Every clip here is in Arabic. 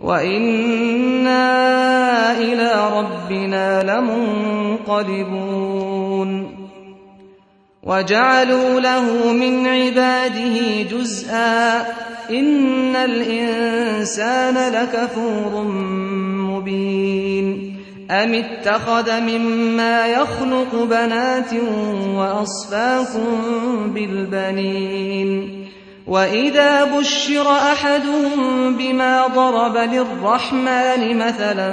وإنا إلى ربنا لمنقلبون وجعلوا له من عباده جزءا إن الإنسان لكفور مبين أم اتخذ مما يخلق بنات وأصفاكم بالبنين وإذا بشر أحدهم بما ضرب للرحمن مثلا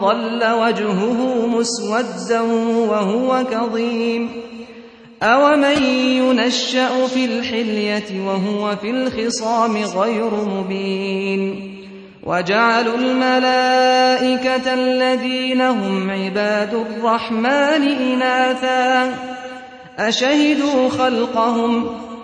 ظل وجهه مسودا وهو كظيم أومن ينشأ في الحلية وهو في الخصام غير مبين وجعلوا الملائكة الذين هم عباد الرحمن إناثا أشهدوا خلقهم